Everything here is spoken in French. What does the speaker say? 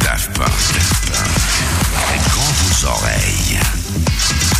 Daft Punk. Dans vos oreilles.